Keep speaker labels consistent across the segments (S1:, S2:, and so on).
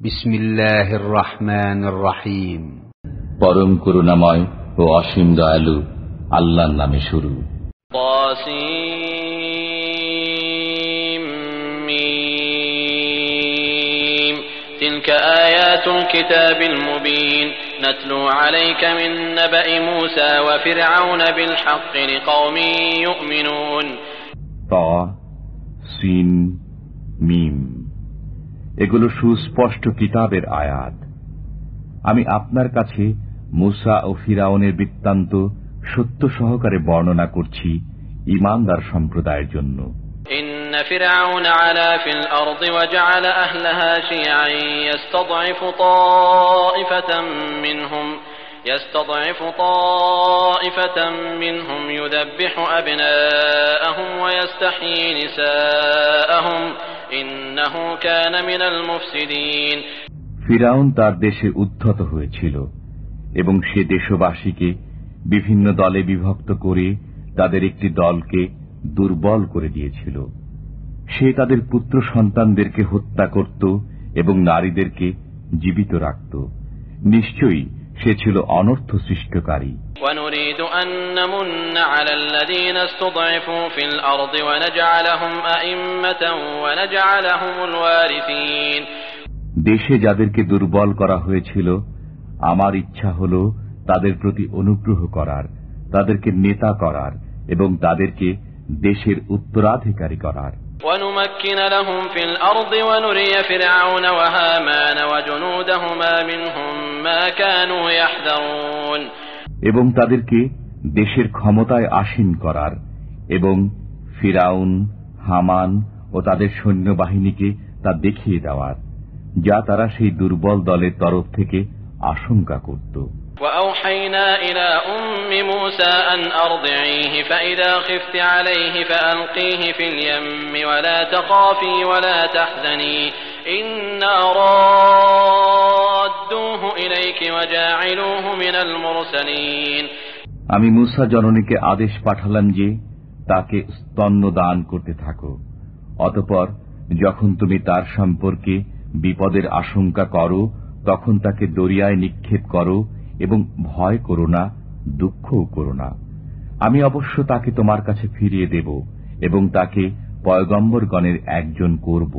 S1: বিসমিল্লাহির রহমানির রহিম
S2: পরম করুণাময় ও অসীম দয়ালু আল্লাহর নামে শুরু
S3: تلك آيات الكتاب المبين نتلو عليك من نبأ موسى وفرعون بالحق لقوم يؤمنون
S4: সিন মিম এগুলো সুস্পষ্ট কিতাবের আয়াত আমি আপনার কাছে মুসা ও ফিরাউনের বৃত্তান্ত সত্য সহকারে বর্ণনা করছি ইমানদার সম্প্রদায়ের জন্য
S3: إن فرعون علا في الأرض وجعل أهلها شيعا يستضعف طائفة منهم يستضعف طائفة منهم يذبح أبناءهم ويستحيي نساءهم
S4: ফিরাউন তার দেশে উদ্ধত হয়েছিল এবং সে দেশবাসীকে বিভিন্ন দলে বিভক্ত করে তাদের একটি দলকে দুর্বল করে দিয়েছিল। সে তাদের পুত্র সন্তানদেরকে হত্যা করত এবং নারীদেরকে জীবিত রাখত। নিশ্চয়ই সে ছিল অনর্থ সৃষ্টকারী। দেশে যাদেরকে দুর্বল করা হয়েছিল আমার ইচ্ছা হল তাদের প্রতি অনুগ্রহ করার তাদেরকে নেতা করার এবং তাদেরকে দেশের উত্তরাধিকারী করার।
S3: ونمكن لهم في الأرض ونري فرعون وهامان وجنودهما منهم ما كانوا يحذرون
S4: এবং তাদেরকে দেশের ক্ষমতায় আসীন করার এবং ফিরাউন হামান ও তাদের সৈন্যবাহিনীকে তা দেখিয়ে দেওয়ার যা তারা সেই দুর্বল দলের তরফ থেকে আশঙ্কা করত
S3: وأوحينا إلى أم موسى أن أرضعيه فإذا خفت عليه فألقيه في اليم ولا تخافي ولا تحزني إنا رادوه إليك وجاعلوه من المرسلين
S4: আমি মুসা জননীকে আদেশ পাঠালাম যে তাকে স্তন্য দান করতে থাকো অতপর যখন তুমি তার সম্পর্কে বিপদের আশঙ্কা করো তখন তাকে দরিয়ায় নিক্ষেপ করো এবং ভয় করো না দুঃখও করো না। আমি অবশ্য তাকে তোমার কাছে ফিরিয়ে দেব এবং তাকে পয়গম্বরগণের একজন করব।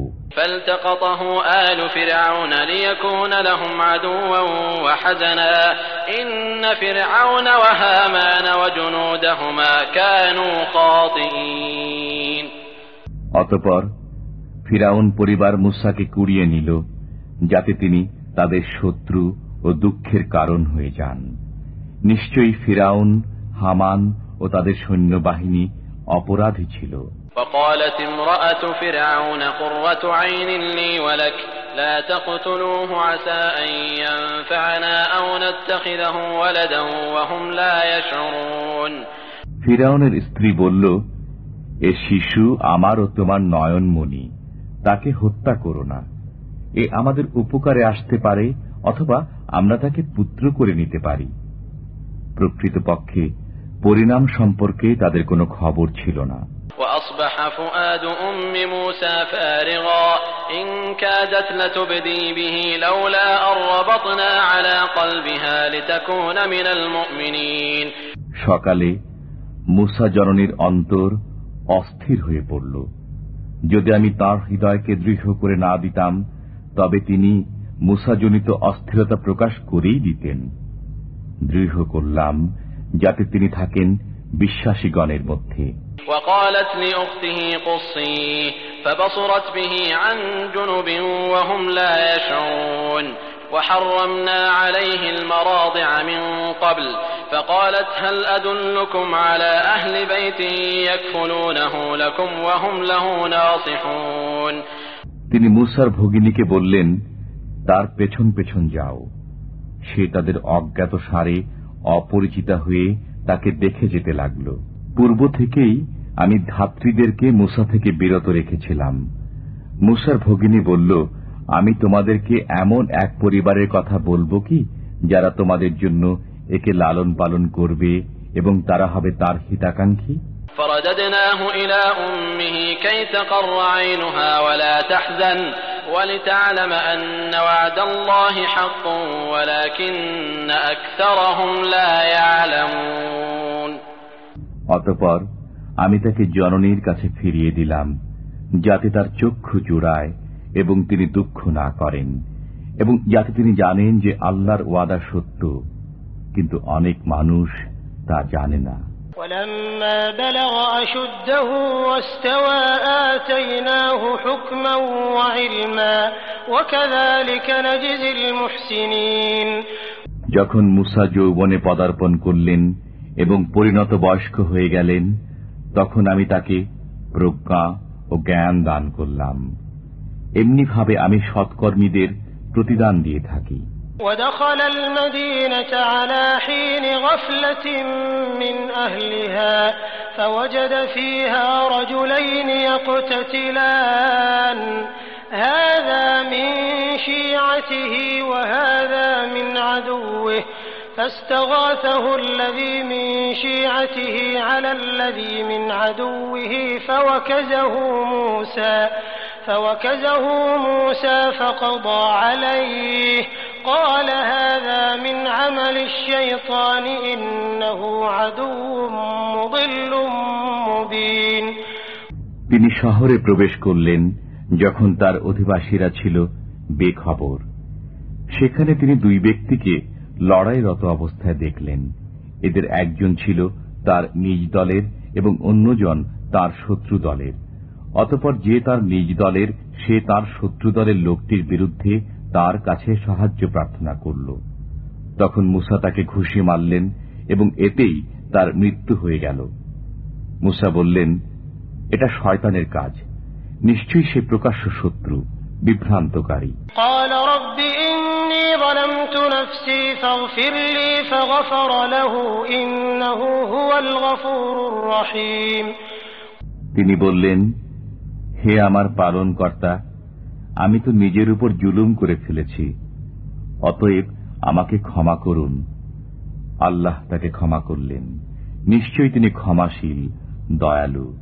S4: অতপর ফিরাউন পরিবার মুসাকে কুড়িয়ে নিল যাতে তিনি তাদের শত্রু ও দুঃখের কারণ হয়ে যান। নিশ্চয়ই ফিরাউন হামান ও তাদের সৈন্যবাহিনী অপরাধী ছিল। ফিরাউনের স্ত্রী বলল এ শিশু আমার ও তোমার নয়নমণি তাকে হত্যা করো না। এ আমাদের উপকারে আসতে পারে অথবা আমরা তাকে পুত্র করে নিতে পারি। প্রকৃতপক্ষে পরিণাম সম্পর্কে তাদের কোনো খবর ছিল না। সকালে মুসা জননীর অন্তর অস্থির হয়ে পড়ল। যদি আমি তার হৃদয়কে দৃঢ় করে না দিতাম তবে তিনি মুসাজনিত অস্থিরতা প্রকাশ করেই দিতেন দৃঢ় করলাম যাতে তিনি থাকেন বিশ্বাসীগণের মধ্যে
S3: وحرمنا عليه المراضع من قبل فقالت هل أدلكم على أهل بيت يكفلونه لكم وهم له ناصحون
S4: তিনি মুসার ভগিনীকে বললেন তার পেছন পেছন যাও সে তাদের অজ্ঞাত সারে অপরিচিতা হয়ে তাকে দেখে যেতে লাগল পূর্ব থেকেই আমি ধাত্রীদেরকে মুসা থেকে বিরত রেখেছিলাম মুসার ভগিনী বলল আমি তোমাদেরকে এমন এক পরিবারের কথা বলবো কি যারা তোমাদের জন্য একে লালন পালন করবে এবং তারা হবে তার হিতাকাঙ্ক্ষী
S3: فرددناه إلى أمه كي تقر عينها ولا تحزن ولتعلم أن وعد الله حق ولكن أكثرهم لا يعلمون
S4: অতপর আমি তাকে জননীর কাছে ফিরিয়ে দিলাম যাতে তার চক্ষু জুড়ায় এবং তিনি দুঃখ না করেন এবং যাতে তিনি জানেন যে আল্লাহর ওয়াদা সত্য কিন্তু অনেক মানুষ তা জানে না
S5: ولما بلغ أشده واستوى آتيناه حكما وعلما وكذلك نجزي المحسنين
S4: যখন মুসা যৌবনে পদার্পণ করলেন এবং পরিণত বয়স্ক হয়ে গেলেন তখন আমি তাকে প্রজ্ঞা ও জ্ঞান দান করলাম এমনিভাবে আমি সৎকর্মীদের প্রতিদান দিয়ে থাকি
S5: ودخل المدينة على حين غفلة من أهلها فوجد فيها رجلين يقتتلان. هذا من شيعته وهذا من عدوه فاستغاثه الذي من شيعته على الذي من عدوه فوكزه موسى فوكزه موسى فقضى عليه. قال هذا من عمل الشيطان إنه عدو مضل مبين
S4: তিনি শহরে প্রবেশ করলেন যখন তার অধিবাসীরা ছিল বেখবর সেখানে তিনি দুই ব্যক্তিকে লড়াইরত অবস্থায় দেখলেন এদের একজন ছিল তার নিজ দলের এবং অন্যজন তার শত্রু দলের অতপর যে তার নিজ দলের সে তার শত্রু দলের লোকটির বিরুদ্ধে তার কাছে সাহায্য প্রার্থনা করল। তখন মুসা তাকে ঘুষি মারলেন এবং এতেই তার মৃত্যু হয়ে গেল। মুসা বললেন এটা শয়তানের কাজ। নিশ্চয়ই সে প্রকাশ্য শত্রু বিভ্রান্তকারী। তিনি বললেন হে আমার পালন কর্তা আমি তো নিজের উপর জুলুম করে ফেলেছি। অতএব আমাকে ক্ষমা করুন। আল্লাহ তাকে ক্ষমা করলেন। নিশ্চয়ই তিনি ক্ষমাশীল দয়ালু।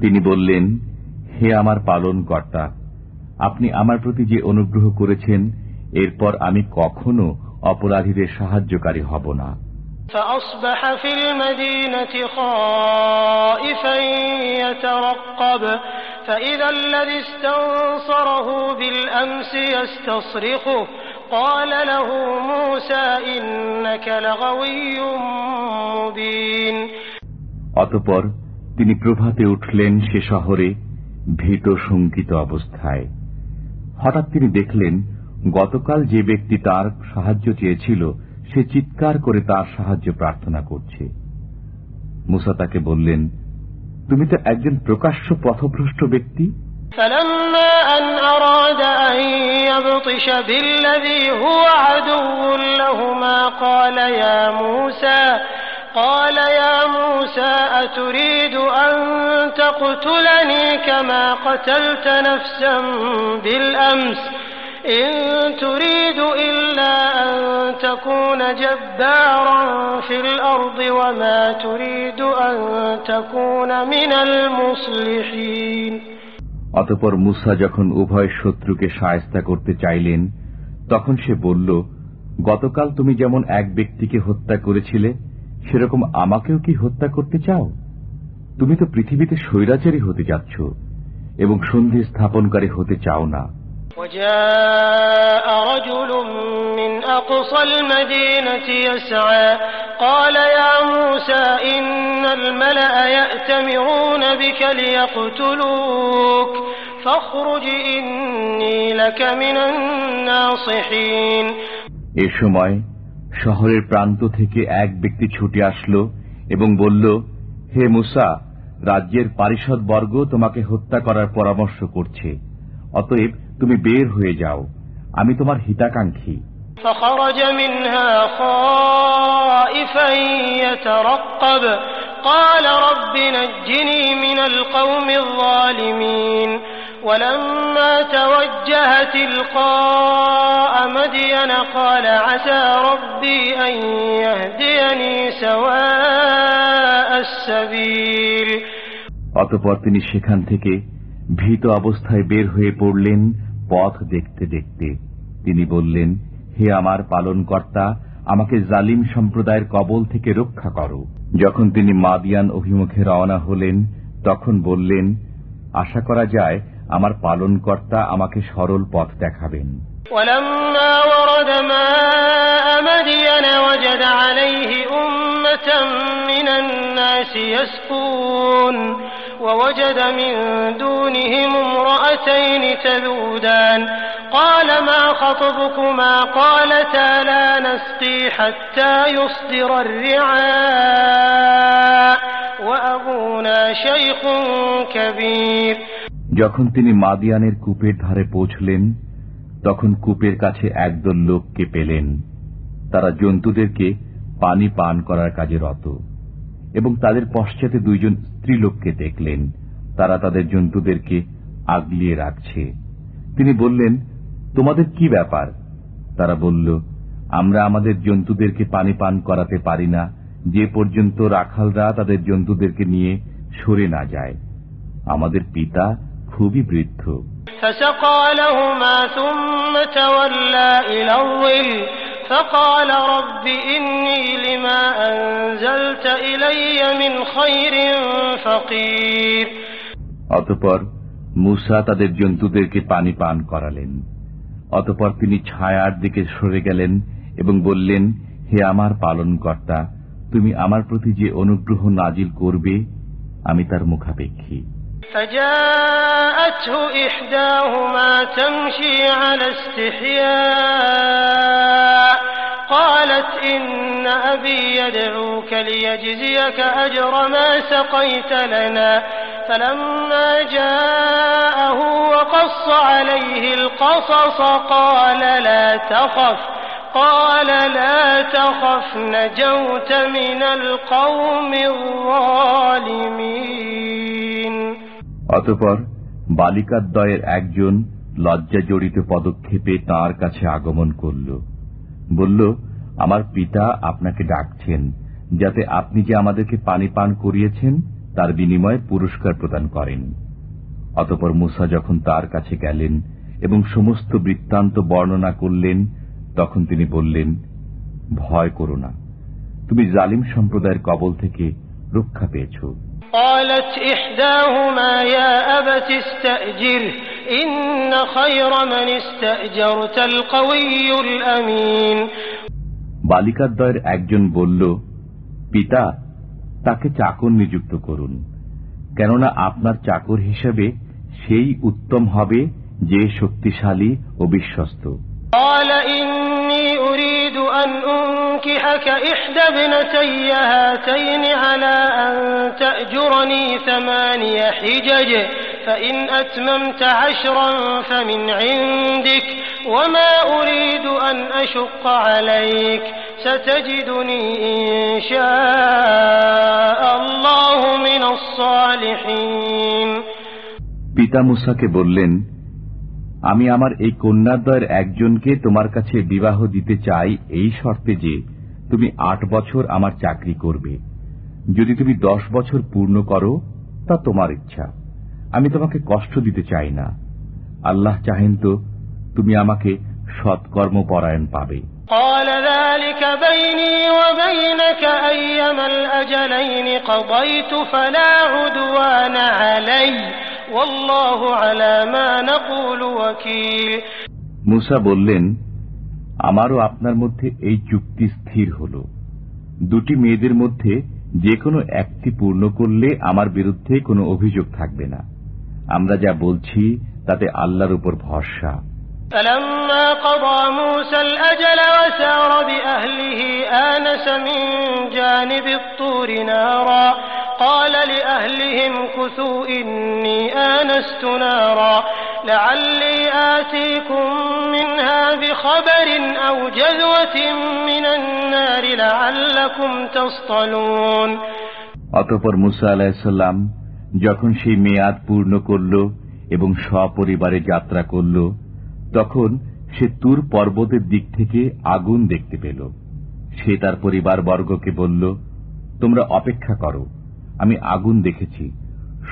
S4: তিনি বললেন হে আমার পালন কর্তা আপনি আমার প্রতি যে অনুগ্রহ করেছেন এরপর আমি কখনো অপরাধীদের সাহায্যকারী হব না।
S5: فأصبح في المدينة خائفا يترقب فإذا الذي استنصره بالأمس يستصرخه قال له موسى إنك لغوي مبين
S4: অতপর তিনি প্রভাতে উঠলেন সে শহরে ভীত শঙ্কিত অবস্থায় হঠাৎ তিনি দেখলেন গতকাল যে ব্যক্তি তার সাহায্য চেয়েছিল সে চিৎকার করে তার সাহায্য প্রার্থনা করছে মুসা তাকে বললেন তুমি তো একজন প্রকাশ্য পথভ্রষ্ট ব্যক্তি
S5: فلما أن أراد أن يبطش بالذي هو عدو لهما قال يا موسى قال يا موسى أتريد أن تقتلني كما قتلت نفسا بالأمس إن تريد إلا أن تكون جبارا في الأرض وما تريد أن تكون من المصلحين
S4: অতপর মুসা যখন উভয় শত্রুকে সায়স্তা করতে চাইলেন তখন সে বলল গতকাল তুমি যেমন এক ব্যক্তিকে হত্যা করেছিলে সেরকম আমাকেও কি হত্যা করতে চাও তুমি তো পৃথিবীতে স্বৈরাচারী হতে যাচ্ছ এবং সন্ধি স্থাপনকারী হতে চাও না
S5: وجاء رجل من أقصى المدينة يسعى قال يا موسى إن الملأ يأتمرون بك ليقتلوك فاخرج إني لك من الناصحين
S4: এ সময় শহরের প্রান্ত থেকে এক ব্যক্তি ছুটে আসলো এবং বলল হে মুসা রাজ্যের পারিষদ বর্গ তোমাকে হত্যা করার পরামর্শ করছে অতএব তুমি বের হয়ে যাও আমি তোমার হিতাকাঙ্ক্ষী
S5: فخرج منها خائفا يترقب قال رب نجني من القوم الظالمين ولما توجه تلقاء مدين قال عسى ربي أن يهديني سواء السبيل
S4: অতপর তিনি সেখান থেকে ভীত অবস্থায় বের হয়ে পড়লেন পথ দেখতে দেখতে তিনি বললেন হে আমার পালনকর্তা আমাকে জালিম সম্প্রদায়ের কবল থেকে রক্ষা করো যখন তিনি মাদিয়ান অভিমুখে রওনা হলেন তখন বললেন আশা করা যায় আমার পালনকর্তা আমাকে সরল পথ দেখাবেন
S5: ولما ورد ماء مدين وجد عليه أمة من الناس يسقون ووجد من دونهم امرأتين تذودان قال ما خطبكما قالتا لا نسقي حتى يصدر الرعاء وأبونا شيخ كبير
S4: যখন তিনি মাদিয়ানের কূপের ধারে পৌঁছলেন তখন কূপের কাছে একদল লোককে পেলেন তারা জন্তুদেরকে পানি পান করার কাজে রত এবং তাদের পশ্চাতে দুইজন স্ত্রীলোককে দেখলেন, তারা তাদের জন্তুদেরকে আগলিয়ে রাখছে। তিনি বললেন, তোমাদের কি ব্যাপার? তারা বলল, আমরা আমাদের জন্তুদেরকে পানি পান করাতে পারি না। যে পর্যন্ত রাখালরা তাদের জন্তুদেরকে নিয়ে সরে না যায়, আমাদের পিতা খুবই বৃদ্ধ।
S5: فسقى لهما ثم تولى إلى الظل فقال رب إني لما أنزلت إلي من خير فقير
S4: অতপর মুসা তাদের জন্তুদেরকে পানি পান করালেন অতপর তিনি ছায়ার দিকে সরে গেলেন এবং বললেন হে আমার পালনকর্তা তুমি আমার প্রতি যে অনুগ্রহ নাজিল করবে আমি তার মুখাপেক্ষী
S5: فجاءته إحداهما تمشي على استحياء قالت إن أبي يدعوك ليجزيك أجر ما سقيت لنا فلما جاءه وقص عليه القصص قال لا تخف قال لا تخف نجوت من القوم الظالمين
S4: অতপর বালিকাদ্বয়ের একজন লজ্জা জড়িত পদক্ষেপে তার কাছে আগমন করল বলল আমার পিতা আপনাকে ডাকছেন যাতে আপনি যে আমাদেরকে পানি পান করিয়েছেন তার বিনিময়ে পুরস্কার প্রদান করেন অতপর মুসা যখন তার কাছে গেলেন এবং সমস্ত বৃত্তান্ত বর্ণনা করলেন তখন তিনি বললেন ভয় করো না তুমি জালিম সম্প্রদায়ের কবল থেকে রক্ষা পেয়েছ
S5: قالت إحداهما يا أبت استأجر إن خير من استأجرت القوي الأمين
S4: বালিকাদ্বয়ের একজন বলল পিতা তাকে চাকর নিযুক্ত করুন কেননা আপনার চাকর হিসেবে সেই উত্তম হবে যে শক্তিশালী ও বিশ্বস্ত
S5: قال إني أريد أن أنكحك إحدى ابنتي هاتين على أن تأجرني ثماني حجج فإن أتممت عشرا فمن عندك وما أريد أن أشق عليك ستجدني إن شاء الله من الصالحين
S4: পিতা মুসাকে বললেন আমি আমার এই কন্যাদ্বয়ের একজনকে তোমার কাছে বিবাহ দিতে চাই এই শর্তে যে তুমি আট বছর আমার চাকরি করবে যদি তুমি দশ বছর পূর্ণ করো তা তোমার ইচ্ছা আমি তোমাকে কষ্ট দিতে চাই না। আল্লাহ চাহেন তো তুমি আমাকে
S5: সৎকর্ম পরায়ণ পাবে
S4: মুসা বললেন আমারও আপনার মধ্যে এই চুক্তি স্থির হল। দুটি মেয়েদের মধ্যে যে কোনো একটি পূর্ণ করলে আমার বিরুদ্ধে কোনো অভিযোগ থাকবে না। আমরা যা বলছি তাতে আল্লাহর উপর ভরসা
S5: فلما قضى موسى الأجل وسار بأهله آنس من جانب الطور نارا قال لأهلهم كثوا إني آنست نارا لعلي آتيكم منها بخبر أو جذوة من النار لعلكم تصطلون
S4: অতপর মুসা আলাহিসাল্লাম যখন সেই মেয়াদ পূর্ণ করল এবং সপরিবারে যাত্রা করল, তখন সে তুর পর্বতের দিক থেকে আগুন দেখতে পেল। সে তার পরিবার বর্গকে বলল, তোমরা অপেক্ষা করো, আমি আগুন দেখেছি।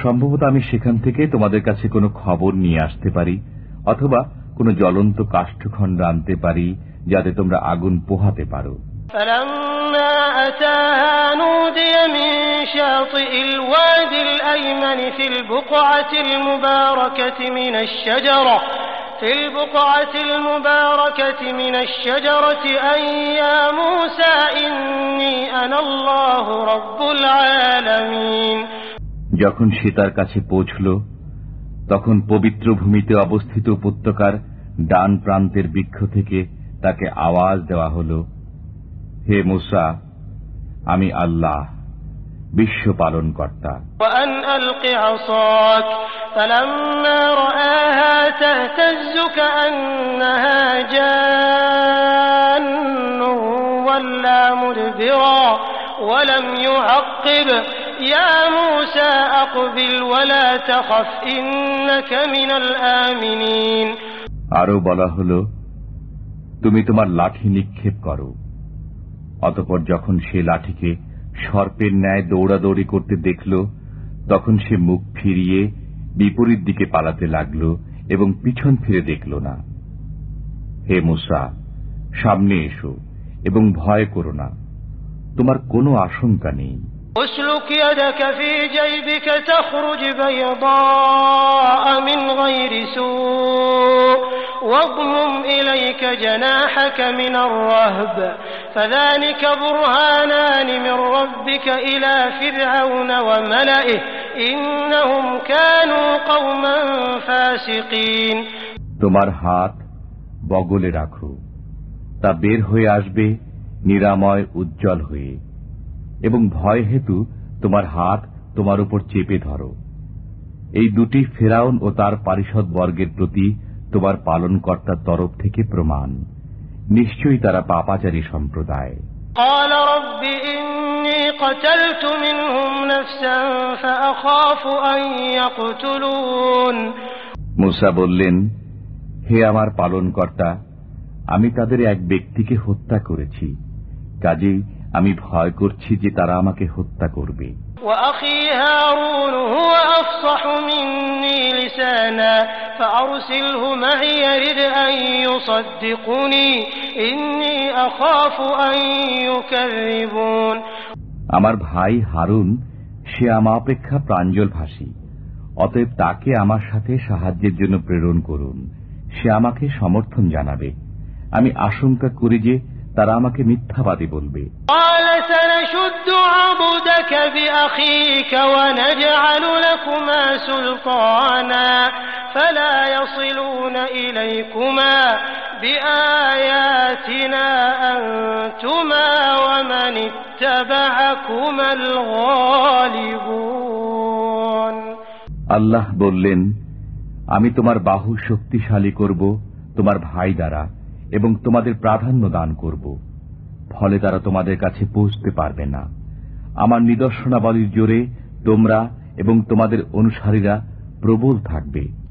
S4: সম্ভবত আমি সেখান থেকে তোমাদের কাছে কোনো খবর নিয়ে আসতে পারি, অথবা কোনো জ্বলন্ত কাষ্ঠখণ্ড আনতে পারি, যাতে তোমরা আগুন পোহাতে পারো।
S5: فلما أتاها نودي من شاطئ الواد الأيمن في البقعة المباركة من الشجرة في البقعة المباركة من الشجرة أن يا موسى إني أنا الله رب العالمين
S4: যখন সে তার কাছে পৌঁছল তখন পবিত্র ভূমিতে অবস্থিত উপত্যকার ডান প্রান্তের বৃক্ষ থেকে তাকে আওয়াজ দেওয়া হল হে মুসা আমি আল্লাহ বিশ্ব পালন কর্তা
S5: وأن ألق عصاك فلما رآها تهتز كأنها جان ولا مدبرا ولم يعقب يا موسى أقبل ولا تخف إنك من الآمنين
S4: আরো বলা হল তুমি তোমার লাঠি নিক্ষেপ করো অতপর যখন সে লাঠিকে সর্পের ন্যায় দৌড়াদৌড়ি করতে দেখল, তখন সে মুখ ফিরিয়ে বিপরীত দিকে পালাতে লাগল এবং পিছন ফিরে দেখল না। হে মুসা, সামনে এসো এবং ভয় করো না। তোমার কোনো আশঙ্কা নেই।
S5: اسلك يدك في جيبك تخرج بيضاء من غير سوء واضمم إليك جناحك من الرهب فذلك برهانان من ربك إلى فرعون وملئه إنهم كانوا قوما فاسقين
S4: তোমার হাত বগলে রাখো তা বের হয়ে আসবে নিরাময় উজ্জ্বল হয়ে এবং ভয় হেতু তোমার হাত তোমার উপর চেপে ধরো এই দুটি ফেরাউন ও তার পারিষদ বর্গের প্রতি তোমার পালনকর্তার তরফ থেকে প্রমাণ নিশ্চয়ই তারা পাপাচারী সম্প্রদায়
S5: قال رب إني قتلت منهم نفسا فأخاف أن يقتلون
S4: মুসা বললেন হে আমার পালনকর্তা আমি তাদের এক ব্যক্তিকে হত্যা করেছি কাজেই আমি ভয় করছি যে তারা আমাকে হত্যা করবে। আমার ভাই হারুন সে আমা অপেক্ষা প্রাঞ্জল ভাষী অতএব তাকে আমার সাথে সাহায্যের জন্য প্রেরণ করুন। সে আমাকে সমর্থন জানাবে। আমি আশঙ্কা করি যে তারা আমাকে মিথ্যাবাদী বলবে। আল্লাহ বললেন আমি তোমার বাহু শক্তিশালী করব তোমার ভাই দ্বারা। এবং তোমাদের প্রাধান্য দান করব। ফলে তারা তোমাদের কাছে পৌঁছতে পারবে না। আমার নিদর্শনাবলীর জোরে তোমরা এবং তোমাদের অনুসারীরা প্রবল থাকবে।